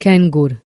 Kängur